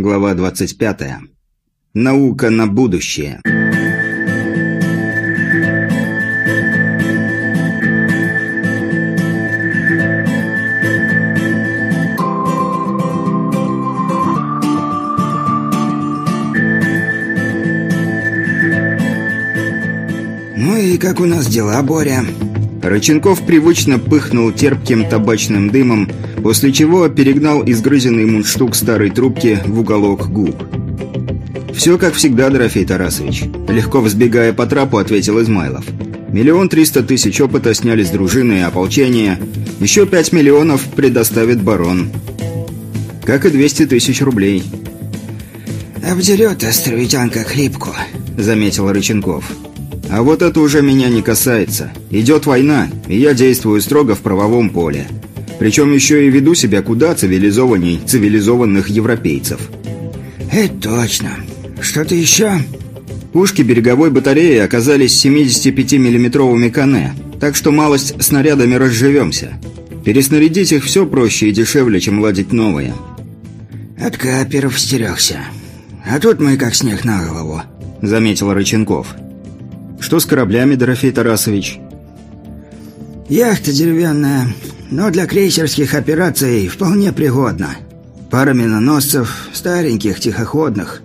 Глава 25. Наука на будущее. «Ну и как у нас дела, Боря?» Рыченков привычно пыхнул терпким табачным дымом, после чего перегнал изгрызенный мундштук старой трубки в уголок губ. «Все как всегда, Дорофей Тарасович», – легко взбегая по трапу, ответил Измайлов. «Миллион триста тысяч опыта сняли с дружины и ополчения, еще пять миллионов предоставит барон. Как и двести тысяч рублей». «Обдерет островитянка хлипку», – заметил Рыченков. А вот это уже меня не касается. Идет война, и я действую строго в правовом поле. Причем еще и веду себя куда цивилизованней цивилизованных европейцев. «Это точно. Что-то еще?» Пушки береговой батареи оказались 75-миллиметровыми кане, так что малость снарядами разживемся. Переснарядить их все проще и дешевле, чем ладить новые. «От каперов стерегся. А тут мы как снег на голову», — заметил Рыченков. «Что с кораблями, Дорофей Тарасович?» «Яхта деревянная, но для крейсерских операций вполне пригодна. Пара миноносцев, стареньких, тихоходных.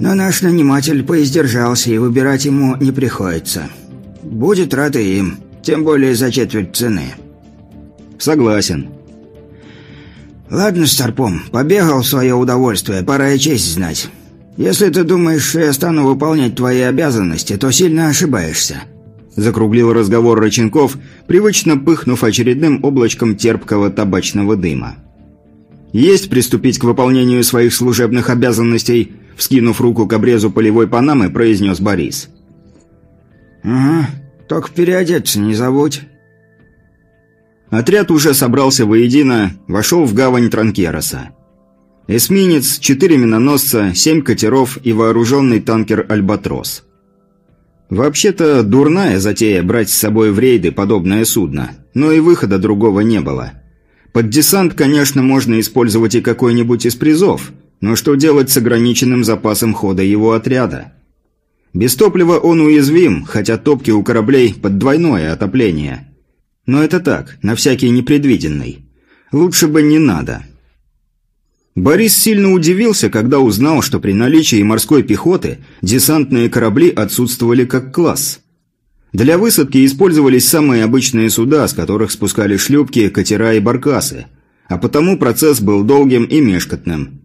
Но наш наниматель поиздержался, и выбирать ему не приходится. Будет рад и им, тем более за четверть цены». «Согласен». «Ладно, Старпом, побегал в свое удовольствие, пора и честь знать». «Если ты думаешь, что я стану выполнять твои обязанности, то сильно ошибаешься». Закруглил разговор Рыченков, привычно пыхнув очередным облачком терпкого табачного дыма. «Есть приступить к выполнению своих служебных обязанностей», вскинув руку к обрезу полевой панамы, произнес Борис. «Ага, только переодеться не забудь». Отряд уже собрался воедино, вошел в гавань Транкероса. Эсминец, четыре миноносца, семь катеров и вооруженный танкер «Альбатрос». Вообще-то дурная затея брать с собой в рейды подобное судно, но и выхода другого не было. Под десант, конечно, можно использовать и какой-нибудь из призов, но что делать с ограниченным запасом хода его отряда? Без топлива он уязвим, хотя топки у кораблей под двойное отопление. Но это так, на всякий непредвиденный. Лучше бы не надо. Борис сильно удивился, когда узнал, что при наличии морской пехоты десантные корабли отсутствовали как класс. Для высадки использовались самые обычные суда, с которых спускали шлюпки, катера и баркасы, а потому процесс был долгим и мешкотным.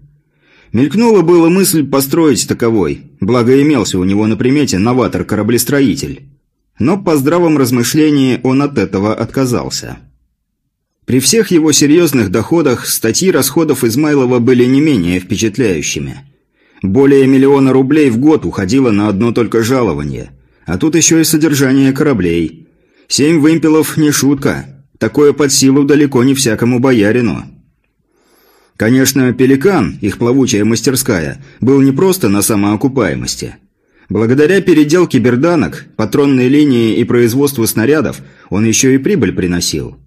Мелькнула была мысль построить таковой, благо имелся у него на примете новатор-кораблестроитель. Но по здравом размышлении он от этого отказался. При всех его серьезных доходах статьи расходов Измайлова были не менее впечатляющими. Более миллиона рублей в год уходило на одно только жалование. А тут еще и содержание кораблей. Семь вымпелов – не шутка. Такое под силу далеко не всякому боярину. Конечно, «Пеликан», их плавучая мастерская, был не просто на самоокупаемости. Благодаря переделке берданок, патронной линии и производству снарядов он еще и прибыль приносил.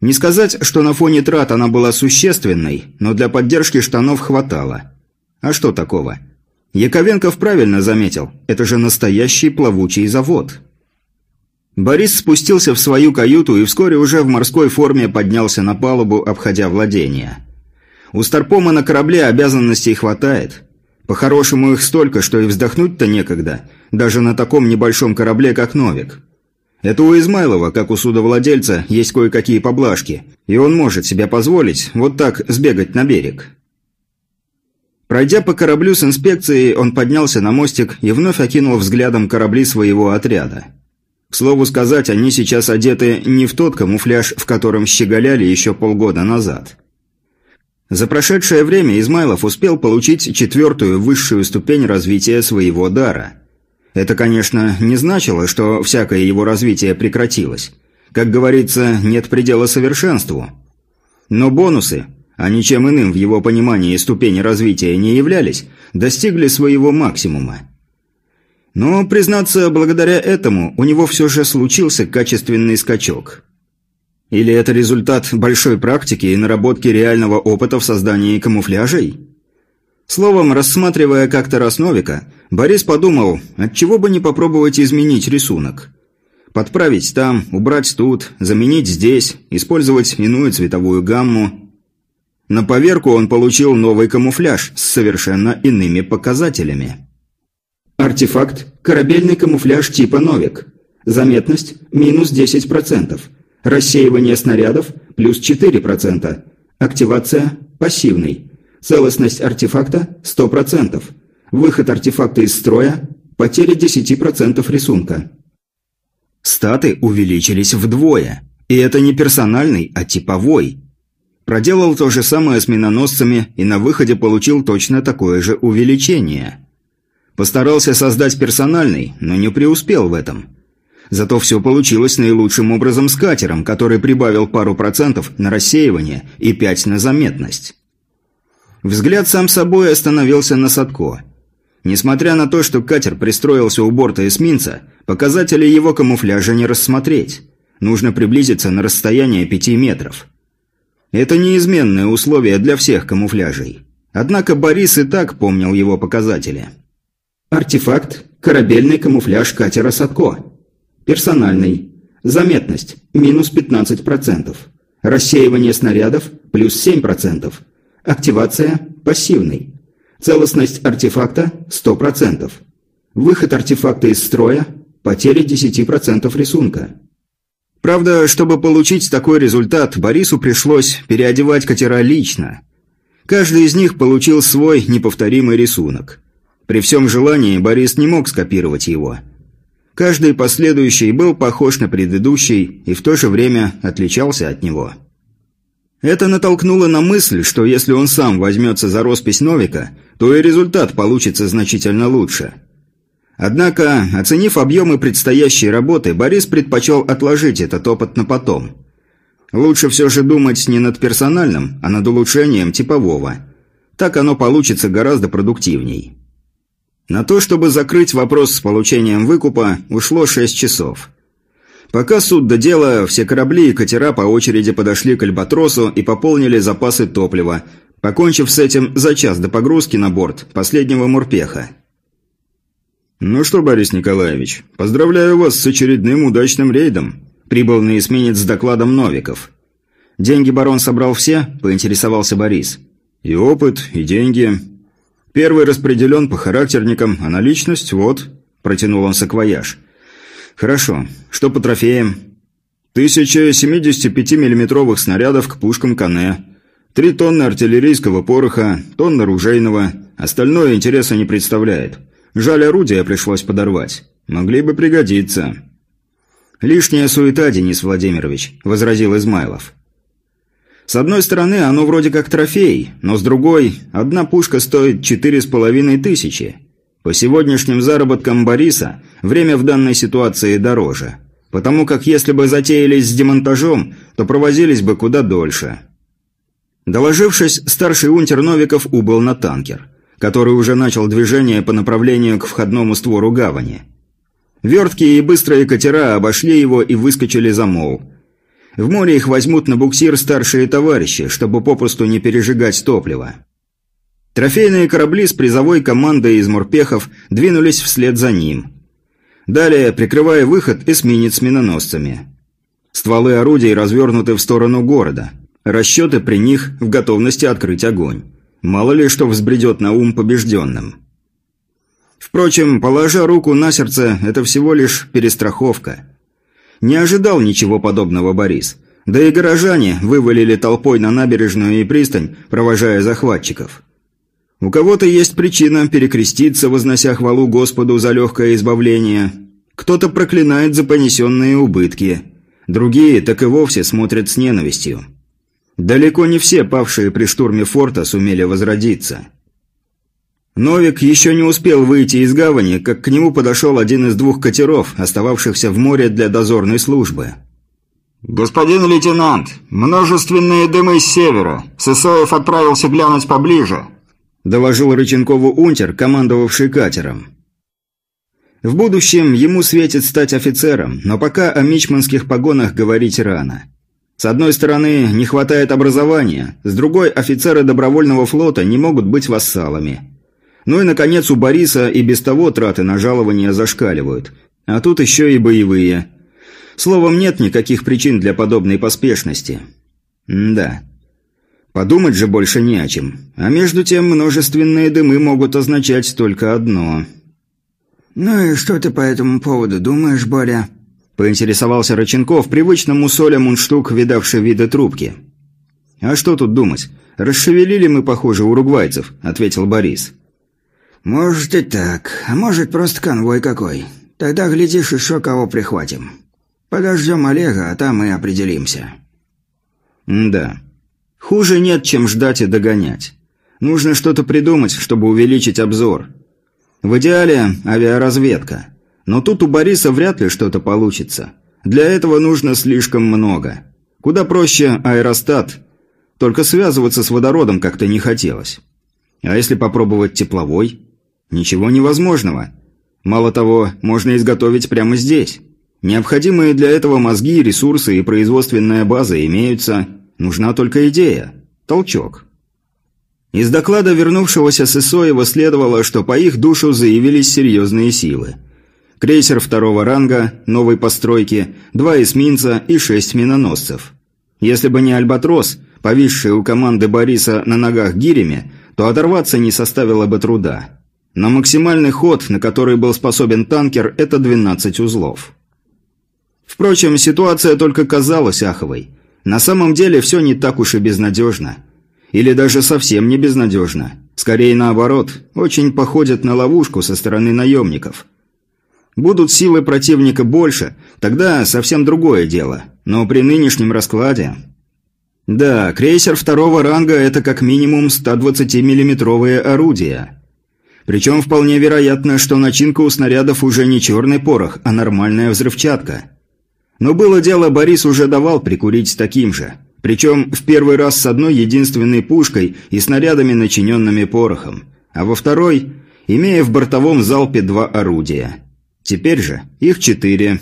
Не сказать, что на фоне трат она была существенной, но для поддержки штанов хватало. А что такого? Яковенков правильно заметил, это же настоящий плавучий завод. Борис спустился в свою каюту и вскоре уже в морской форме поднялся на палубу, обходя владения. У Старпома на корабле обязанностей хватает. По-хорошему их столько, что и вздохнуть-то некогда, даже на таком небольшом корабле, как «Новик». Это у Измайлова, как у судовладельца, есть кое-какие поблажки, и он может себе позволить вот так сбегать на берег. Пройдя по кораблю с инспекцией, он поднялся на мостик и вновь окинул взглядом корабли своего отряда. К слову сказать, они сейчас одеты не в тот камуфляж, в котором щеголяли еще полгода назад. За прошедшее время Измайлов успел получить четвертую высшую ступень развития своего дара – это, конечно, не значило, что всякое его развитие прекратилось. Как говорится, нет предела совершенству. Но бонусы, а ничем иным в его понимании ступени развития не являлись, достигли своего максимума. Но, признаться, благодаря этому у него все же случился качественный скачок. Или это результат большой практики и наработки реального опыта в создании камуфляжей? Словом, рассматривая как-то раз Новика, Борис подумал, отчего бы не попробовать изменить рисунок. Подправить там, убрать тут, заменить здесь, использовать иную цветовую гамму. На поверку он получил новый камуфляж с совершенно иными показателями. Артефакт – корабельный камуфляж типа «Новик». Заметность – минус 10%. Рассеивание снарядов – плюс 4%. Активация – пассивный. Целостность артефакта – 100%. Выход артефакта из строя – потеря 10% рисунка. Статы увеличились вдвое. И это не персональный, а типовой. Проделал то же самое с миноносцами и на выходе получил точно такое же увеличение. Постарался создать персональный, но не преуспел в этом. Зато все получилось наилучшим образом с катером, который прибавил пару процентов на рассеивание и пять на заметность. Взгляд сам собой остановился на Садко. Несмотря на то, что катер пристроился у борта эсминца, показатели его камуфляжа не рассмотреть. Нужно приблизиться на расстояние пяти метров. Это неизменное условие для всех камуфляжей. Однако Борис и так помнил его показатели. Артефакт – корабельный камуфляж катера Садко. Персональный. Заметность – минус 15%. Рассеивание снарядов – плюс 7%. Активация – пассивный. Целостность артефакта – 100%. Выход артефакта из строя – потеря 10% рисунка. Правда, чтобы получить такой результат, Борису пришлось переодевать катера лично. Каждый из них получил свой неповторимый рисунок. При всем желании Борис не мог скопировать его. Каждый последующий был похож на предыдущий и в то же время отличался от него. Это натолкнуло на мысль, что если он сам возьмется за роспись Новика, то и результат получится значительно лучше. Однако, оценив объемы предстоящей работы, Борис предпочел отложить этот опыт на потом. Лучше все же думать не над персональным, а над улучшением типового. Так оно получится гораздо продуктивней. На то, чтобы закрыть вопрос с получением выкупа, ушло 6 часов. Пока суд до дела, все корабли и катера по очереди подошли к Альбатросу и пополнили запасы топлива, покончив с этим за час до погрузки на борт последнего морпеха. «Ну что, Борис Николаевич, поздравляю вас с очередным удачным рейдом», прибыл на эсминец с докладом Новиков. «Деньги барон собрал все?» – поинтересовался Борис. «И опыт, и деньги. Первый распределен по характерникам, а наличность – вот», – протянул он саквояж – «Хорошо. Что по трофеям?» «Тысяча 75 миллиметровых снарядов к пушкам Кане, три тонны артиллерийского пороха, тонна ружейного, остальное интереса не представляет. Жаль, орудия пришлось подорвать. Могли бы пригодиться». «Лишняя суета, Денис Владимирович», – возразил Измайлов. «С одной стороны, оно вроде как трофей, но с другой, одна пушка стоит четыре с половиной тысячи. По сегодняшним заработкам Бориса время в данной ситуации дороже. Потому как если бы затеялись с демонтажом, то провозились бы куда дольше. Доложившись, старший унтер Новиков убыл на танкер, который уже начал движение по направлению к входному створу гавани. Верткие и быстрые катера обошли его и выскочили за мол. В море их возьмут на буксир старшие товарищи, чтобы попросту не пережигать топливо. Трофейные корабли с призовой командой из морпехов двинулись вслед за ним. Далее, прикрывая выход, эсминец с миноносцами. Стволы орудий развернуты в сторону города. Расчеты при них в готовности открыть огонь. Мало ли что взбредет на ум побежденным. Впрочем, положа руку на сердце, это всего лишь перестраховка. Не ожидал ничего подобного Борис. Да и горожане вывалили толпой на набережную и пристань, провожая захватчиков. У кого-то есть причина перекреститься, вознося хвалу Господу за легкое избавление. Кто-то проклинает за понесенные убытки. Другие так и вовсе смотрят с ненавистью. Далеко не все павшие при штурме форта сумели возродиться. Новик еще не успел выйти из гавани, как к нему подошел один из двух катеров, остававшихся в море для дозорной службы. «Господин лейтенант, множественные дымы с севера. Сысоев отправился глянуть поближе. – доложил Рыченкову унтер, командовавший катером. В будущем ему светит стать офицером, но пока о мичманских погонах говорить рано. С одной стороны, не хватает образования, с другой, офицеры добровольного флота не могут быть вассалами. Ну и, наконец, у Бориса и без того траты на жалования зашкаливают, а тут еще и боевые. Словом, нет никаких причин для подобной поспешности. М да. Подумать же больше не о чем. А между тем, множественные дымы могут означать только одно. «Ну и что ты по этому поводу думаешь, Боря?» Поинтересовался Рыченков, привычно мусоля мундштук, видавший виды трубки. «А что тут думать? Расшевелили мы, похоже, уругвайцев», — ответил Борис. «Может и так, а может просто конвой какой. Тогда, глядишь, еще кого прихватим. Подождем Олега, а там и определимся». М «Да. Хуже нет, чем ждать и догонять. Нужно что-то придумать, чтобы увеличить обзор. В идеале авиаразведка». Но тут у Бориса вряд ли что-то получится. Для этого нужно слишком много. Куда проще аэростат. Только связываться с водородом как-то не хотелось. А если попробовать тепловой? Ничего невозможного. Мало того, можно изготовить прямо здесь. Необходимые для этого мозги, ресурсы и производственная база имеются. Нужна только идея. Толчок. Из доклада вернувшегося с Исоева следовало, что по их душу заявились серьезные силы – крейсер второго ранга, новой постройки, два эсминца и шесть миноносцев. Если бы не «Альбатрос», повисший у команды Бориса на ногах гирями, то оторваться не составило бы труда. Но максимальный ход, на который был способен танкер, это 12 узлов. Впрочем, ситуация только казалась аховой. На самом деле все не так уж и безнадежно. Или даже совсем не безнадежно. Скорее наоборот, очень походит на ловушку со стороны наемников – Будут силы противника больше, тогда совсем другое дело. Но при нынешнем раскладе... Да, крейсер второго ранга – это как минимум 120-миллиметровые орудия. Причем вполне вероятно, что начинка у снарядов уже не черный порох, а нормальная взрывчатка. Но было дело, Борис уже давал прикурить таким же. Причем в первый раз с одной единственной пушкой и снарядами, начиненными порохом. А во второй – имея в бортовом залпе два орудия – Теперь же их четыре.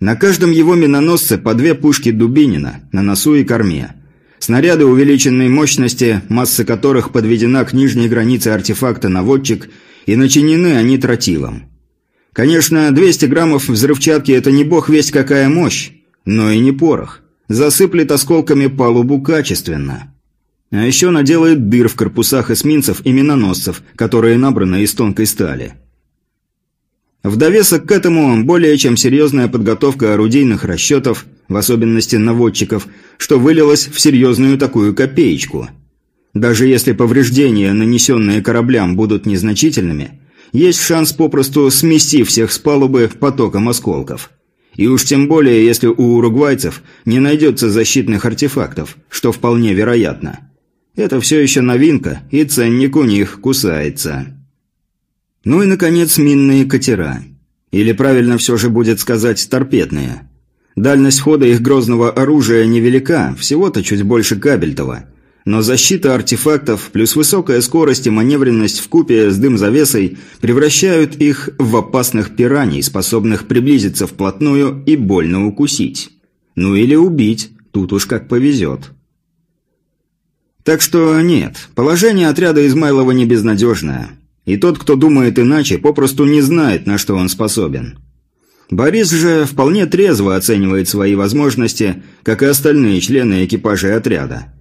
На каждом его миноносце по две пушки Дубинина, на носу и корме. Снаряды увеличенной мощности, масса которых подведена к нижней границе артефакта наводчик, и начинены они тротилом. Конечно, 200 граммов взрывчатки – это не бог весть какая мощь, но и не порох. Засыплет осколками палубу качественно. А еще наделает дыр в корпусах эсминцев и миноносцев, которые набраны из тонкой стали. В довесок к этому более чем серьезная подготовка орудийных расчетов, в особенности наводчиков, что вылилось в серьезную такую копеечку. Даже если повреждения, нанесенные кораблям, будут незначительными, есть шанс попросту смести всех с палубы потоком осколков. И уж тем более, если у уругвайцев не найдется защитных артефактов, что вполне вероятно. Это все еще новинка, и ценник у них кусается. Ну и, наконец, минные катера. Или правильно все же будет сказать торпедные. Дальность хода их грозного оружия невелика, всего-то чуть больше кабельтова. Но защита артефактов плюс высокая скорость и маневренность в купе с дым-завесой превращают их в опасных пираний, способных приблизиться вплотную и больно укусить. Ну или убить, тут уж как повезет. Так что нет, положение отряда Измайлова не безнадежное. И тот, кто думает иначе, попросту не знает, на что он способен. Борис же вполне трезво оценивает свои возможности, как и остальные члены экипажа отряда.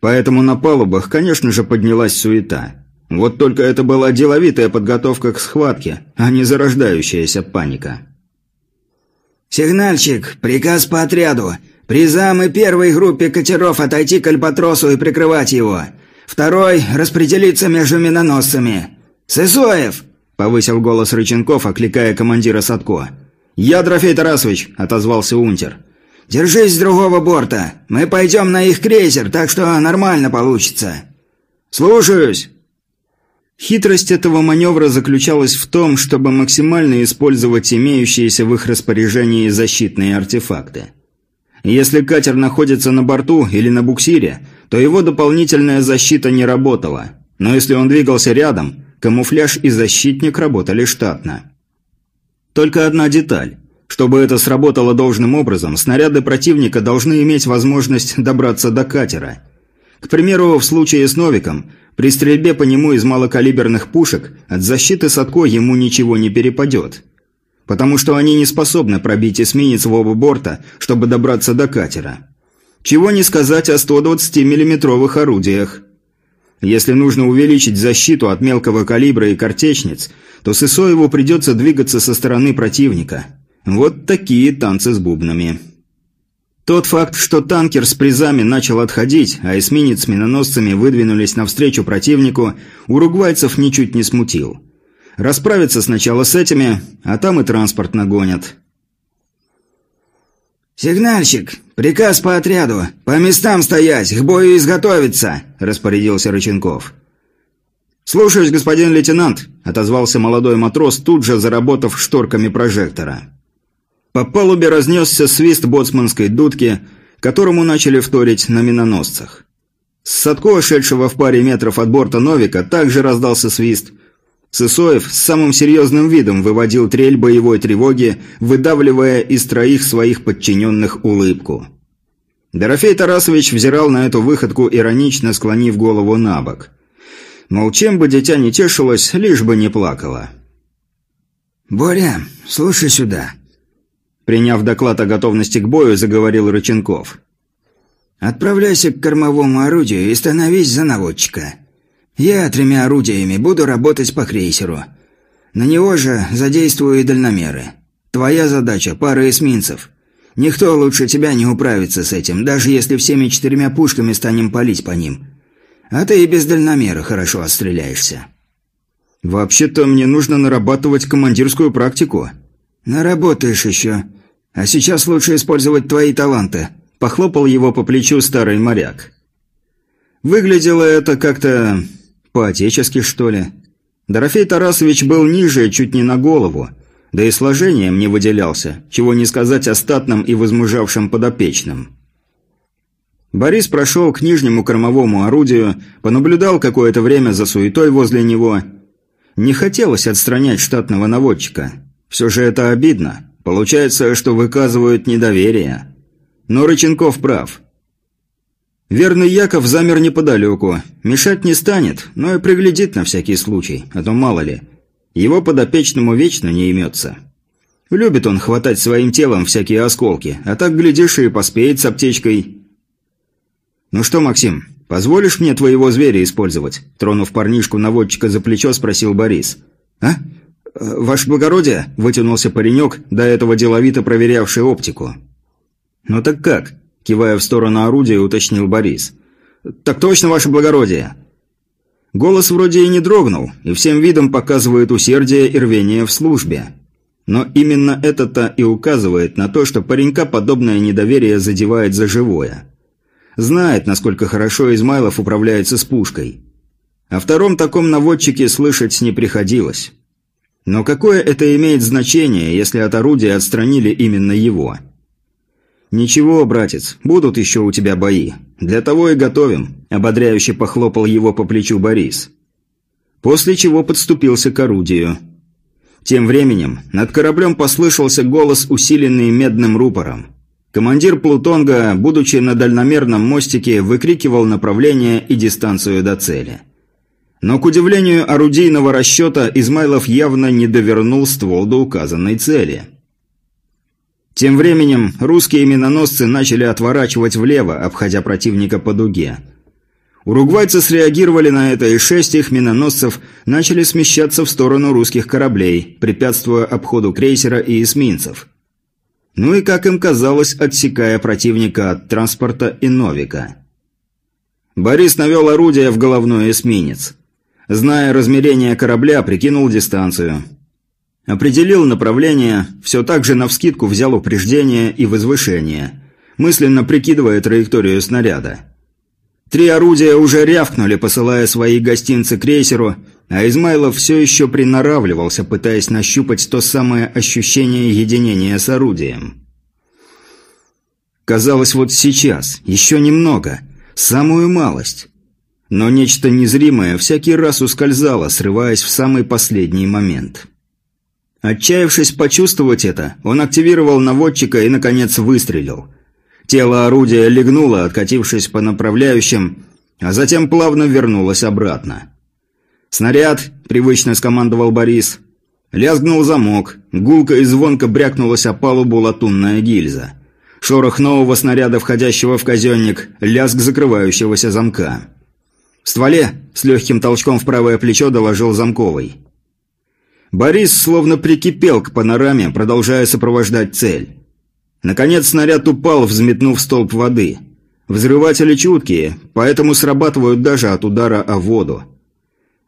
Поэтому на палубах, конечно же, поднялась суета. Вот только это была деловитая подготовка к схватке, а не зарождающаяся паника. «Сигнальщик, приказ по отряду. При и первой группе катеров отойти к Альбатросу и прикрывать его. Второй – распределиться между миноносцами. «Сысоев!» – повысил голос Рыченков, окликая командира Садко. «Я, Дрофей Тарасович!» – отозвался унтер. «Держись с другого борта. Мы пойдем на их крейсер, так что нормально получится». «Слушаюсь!» Хитрость этого маневра заключалась в том, чтобы максимально использовать имеющиеся в их распоряжении защитные артефакты. Если катер находится на борту или на буксире, то его дополнительная защита не работала. Но если он двигался рядом, Камуфляж и защитник работали штатно. Только одна деталь. Чтобы это сработало должным образом, снаряды противника должны иметь возможность добраться до катера. К примеру, в случае с Новиком, при стрельбе по нему из малокалиберных пушек от защиты Садко ему ничего не перепадет. Потому что они не способны пробить эсминец в оба борта, чтобы добраться до катера. Чего не сказать о 120 миллиметровых орудиях. Если нужно увеличить защиту от мелкого калибра и картечниц, то Сысоеву придется двигаться со стороны противника. Вот такие танцы с бубнами. Тот факт, что танкер с призами начал отходить, а эсминец с миноносцами выдвинулись навстречу противнику, уругвайцев ничуть не смутил. Расправиться сначала с этими, а там и транспорт нагонят. «Сигнальщик! Приказ по отряду! По местам стоять! К бою изготовиться!» – распорядился Рыченков. «Слушаюсь, господин лейтенант», – отозвался молодой матрос, тут же заработав шторками прожектора. По палубе разнесся свист боцманской дудки, которому начали вторить на миноносцах. С Садко, шедшего в паре метров от борта Новика, также раздался свист. Сысоев с самым серьезным видом выводил трель боевой тревоги, выдавливая из троих своих подчиненных улыбку. Дорофей Тарасович взирал на эту выходку, иронично склонив голову на бок. Мол, чем бы дитя не тешилось, лишь бы не плакало. «Боря, слушай сюда», Приняв доклад о готовности к бою, заговорил Рыченков. «Отправляйся к кормовому орудию и становись за наводчика. Я тремя орудиями буду работать по крейсеру. На него же задействую и дальномеры. Твоя задача – пара эсминцев. Никто лучше тебя не управится с этим, даже если всеми четырьмя пушками станем палить по ним. А ты и без дальномера хорошо отстреляешься». «Вообще-то мне нужно нарабатывать командирскую практику». «Наработаешь еще. А сейчас лучше использовать твои таланты», – похлопал его по плечу старый моряк. Выглядело это как-то по-отечески, что ли. Дорофей Тарасович был ниже, чуть не на голову, да и сложением не выделялся, чего не сказать о статном и возмужавшем подопечном. Борис прошел к нижнему кормовому орудию, понаблюдал какое-то время за суетой возле него. Не хотелось отстранять штатного наводчика – все же это обидно. Получается, что выказывают недоверие. Но Рыченков прав. Верный Яков замер неподалеку. Мешать не станет, но и приглядит на всякий случай, а то мало ли. Его подопечному вечно не имется. Любит он хватать своим телом всякие осколки, а так, глядишь, и поспеет с аптечкой. «Ну что, Максим, позволишь мне твоего зверя использовать?» Тронув парнишку наводчика за плечо, спросил Борис. «А? «Ваше благородие», – вытянулся паренек, до этого деловито проверявший оптику. «Ну так как?» – кивая в сторону орудия, уточнил Борис. «Так точно, ваше благородие». Голос вроде и не дрогнул, и всем видом показывает усердие и рвение в службе. Но именно это-то и указывает на то, что паренька подобное недоверие задевает за живое. Знает, насколько хорошо Измайлов управляется с пушкой. О втором таком наводчике слышать не приходилось. Но какое это имеет значение, если от орудия отстранили именно его? «Ничего, братец, будут еще у тебя бои. Для того и готовим», – ободряюще похлопал его по плечу Борис. После чего подступился к орудию. Тем временем над кораблем послышался голос, усиленный медным рупором. Командир Плутонга, будучи на дальномерном мостике, выкрикивал направление и дистанцию до цели. Но, к удивлению орудийного расчета, Измайлов явно не довернул ствол до указанной цели. Тем временем русские миноносцы начали отворачивать влево, обходя противника по дуге. Уругвайцы среагировали на это, и шесть их миноносцев начали смещаться в сторону русских кораблей, препятствуя обходу крейсера и эсминцев. Ну и, как им казалось, отсекая противника от транспорта и Новика. Борис навел орудие в головной эсминец. Зная размерение корабля, прикинул дистанцию. Определил направление, все так же навскидку взял упреждение и возвышение, мысленно прикидывая траекторию снаряда. Три орудия уже рявкнули, посылая свои гостинцы крейсеру, а Измайлов все еще приноравливался, пытаясь нащупать то самое ощущение единения с орудием. Казалось, вот сейчас, еще немного, самую малость. Но нечто незримое всякий раз ускользало, срываясь в самый последний момент. Отчаявшись почувствовать это, он активировал наводчика и, наконец, выстрелил. Тело орудия легнуло, откатившись по направляющим, а затем плавно вернулось обратно. «Снаряд!» – привычно скомандовал Борис. Лязгнул замок, гулко и звонко брякнулась о палубу латунная гильза. Шорох нового снаряда, входящего в казенник, лязг закрывающегося замка. «В стволе!» – с легким толчком в правое плечо доложил замковый. Борис словно прикипел к панораме, продолжая сопровождать цель. Наконец снаряд упал, взметнув столб воды. Взрыватели чуткие, поэтому срабатывают даже от удара о воду.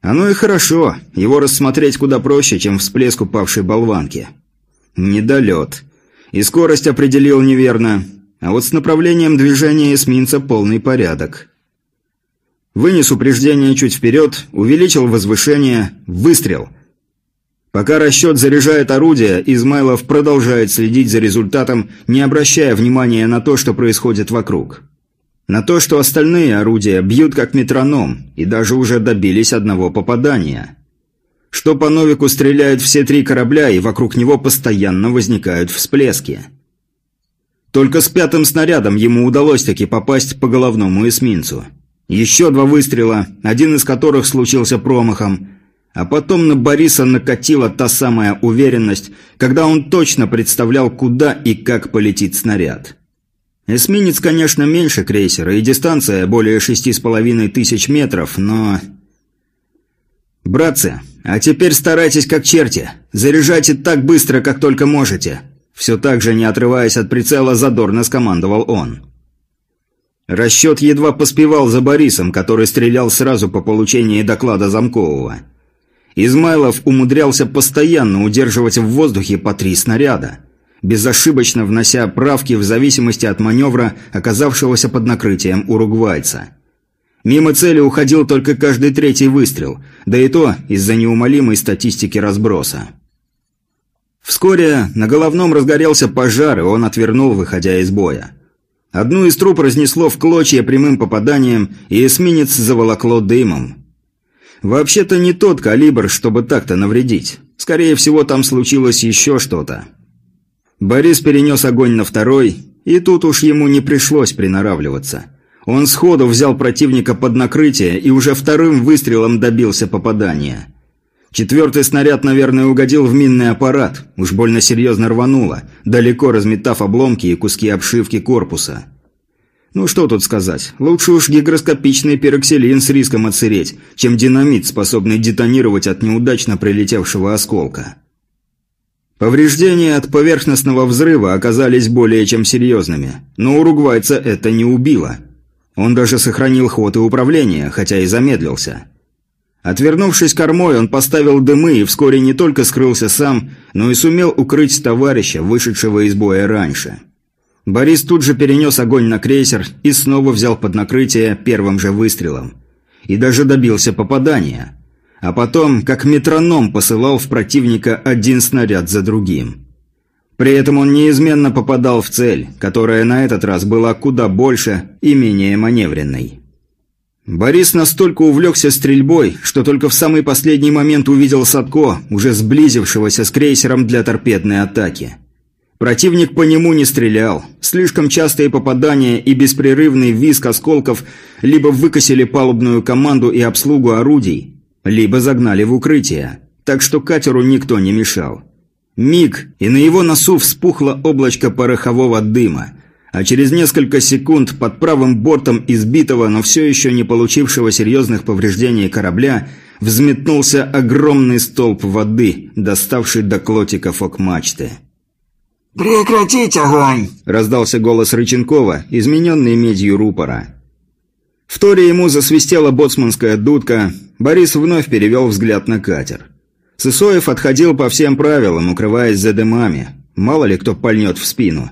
Оно и хорошо, его рассмотреть куда проще, чем всплеск упавшей болванки. Недолет. И скорость определил неверно, а вот с направлением движения эсминца полный порядок. Вынес упреждение чуть вперед, увеличил возвышение, выстрел. Пока расчет заряжает орудие, Измайлов продолжает следить за результатом, не обращая внимания на то, что происходит вокруг. На то, что остальные орудия бьют как метроном и даже уже добились одного попадания. Что по Новику стреляют все три корабля и вокруг него постоянно возникают всплески. Только с пятым снарядом ему удалось таки попасть по головному эсминцу. Еще два выстрела, один из которых случился промахом, а потом на Бориса накатила та самая уверенность, когда он точно представлял, куда и как полетит снаряд. Эсминец, конечно, меньше крейсера, и дистанция более шести с половиной тысяч метров, но... «Братцы, а теперь старайтесь как черти. Заряжайте так быстро, как только можете». Все так же, не отрываясь от прицела, задорно скомандовал он. Расчет едва поспевал за Борисом, который стрелял сразу по получении доклада Замкового. Измайлов умудрялся постоянно удерживать в воздухе по три снаряда – безошибочно внося правки в зависимости от маневра, оказавшегося под накрытием уругвайца. Мимо цели уходил только каждый третий выстрел, да и то из-за неумолимой статистики разброса. Вскоре на головном разгорелся пожар, и он отвернул, выходя из боя. Одну из труб разнесло в клочья прямым попаданием, и эсминец заволокло дымом. Вообще-то не тот калибр, чтобы так-то навредить. Скорее всего, там случилось еще что-то. Борис перенес огонь на второй, и тут уж ему не пришлось приноравливаться. Он сходу взял противника под накрытие и уже вторым выстрелом добился попадания. Четвертый снаряд, наверное, угодил в минный аппарат, уж больно серьезно рвануло, далеко разметав обломки и куски обшивки корпуса. Ну что тут сказать, лучше уж гигроскопичный пероксилин с риском отсыреть, чем динамит, способный детонировать от неудачно прилетевшего осколка. Повреждения от поверхностного взрыва оказались более чем серьезными, но уругвайца это не убило. Он даже сохранил ход и управление, хотя и замедлился. Отвернувшись кормой, он поставил дымы и вскоре не только скрылся сам, но и сумел укрыть товарища, вышедшего из боя раньше. Борис тут же перенес огонь на крейсер и снова взял под накрытие первым же выстрелом. И даже добился попадания – а потом, как метроном, посылал в противника один снаряд за другим. При этом он неизменно попадал в цель, которая на этот раз была куда больше и менее маневренной. Борис настолько увлекся стрельбой, что только в самый последний момент увидел Садко, уже сблизившегося с крейсером для торпедной атаки. Противник по нему не стрелял. Слишком частые попадания и беспрерывный визг осколков либо выкосили палубную команду и обслугу орудий, либо загнали в укрытие, так что катеру никто не мешал. Миг, и на его носу вспухло облачко порохового дыма, а через несколько секунд под правым бортом избитого, но все еще не получившего серьезных повреждений корабля, взметнулся огромный столб воды, доставший до клотика фок-мачты. «Прекратить огонь!» – раздался голос Рыченкова, измененный медью рупора. В торе ему засвистела боцманская дудка, Борис вновь перевел взгляд на катер. Сысоев отходил по всем правилам, укрываясь за дымами. Мало ли кто пальнет в спину.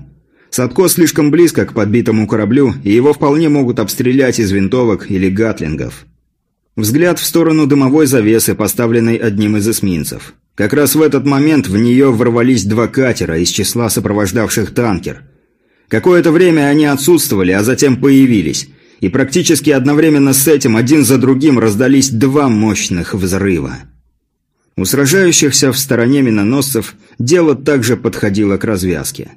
Садко слишком близко к подбитому кораблю, и его вполне могут обстрелять из винтовок или гатлингов. Взгляд в сторону дымовой завесы, поставленной одним из эсминцев. Как раз в этот момент в нее ворвались два катера из числа сопровождавших танкер. Какое-то время они отсутствовали, а затем появились – и практически одновременно с этим один за другим раздались два мощных взрыва. У сражающихся в стороне миноносцев дело также подходило к развязке.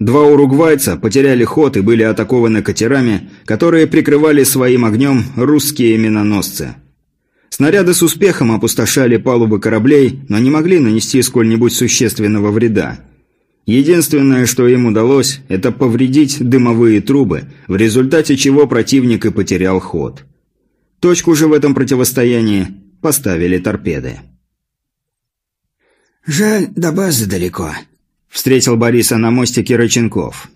Два уругвайца потеряли ход и были атакованы катерами, которые прикрывали своим огнем русские миноносцы. Снаряды с успехом опустошали палубы кораблей, но не могли нанести сколь-нибудь существенного вреда. Единственное, что им удалось, это повредить дымовые трубы, в результате чего противник и потерял ход. Точку же в этом противостоянии поставили торпеды. «Жаль, до базы далеко», — встретил Бориса на мостике Рыченков.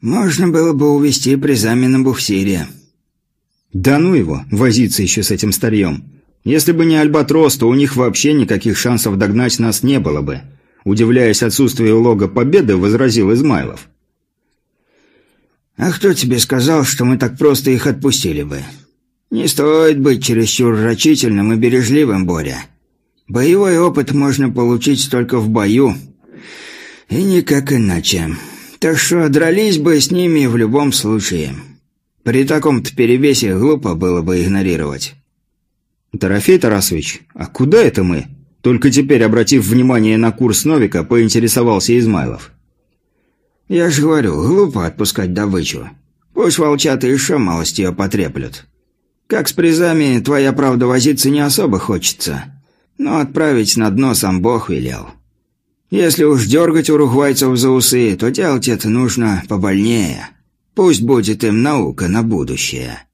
«Можно было бы увезти призами на буксире». «Да ну его, возиться еще с этим старьем. Если бы не Альбатрос, то у них вообще никаких шансов догнать нас не было бы», удивляясь отсутствию лога победы, возразил Измайлов. «А кто тебе сказал, что мы так просто их отпустили бы? Не стоит быть чересчур рачительным и бережливым, Боря. Боевой опыт можно получить только в бою. И никак иначе. Так что дрались бы с ними в любом случае. При таком-то перевесе глупо было бы игнорировать. «Торофей Тарасович, а куда это мы?» Только теперь, обратив внимание на курс Новика, поинтересовался Измайлов. «Я же говорю, глупо отпускать добычу. Пусть волчата еще малость ее потреплют. Как с призами, твоя правда возиться не особо хочется но отправить на дно сам Бог велел. Если уж дергать уругвайцев за усы, то делать это нужно побольнее. Пусть будет им наука на будущее».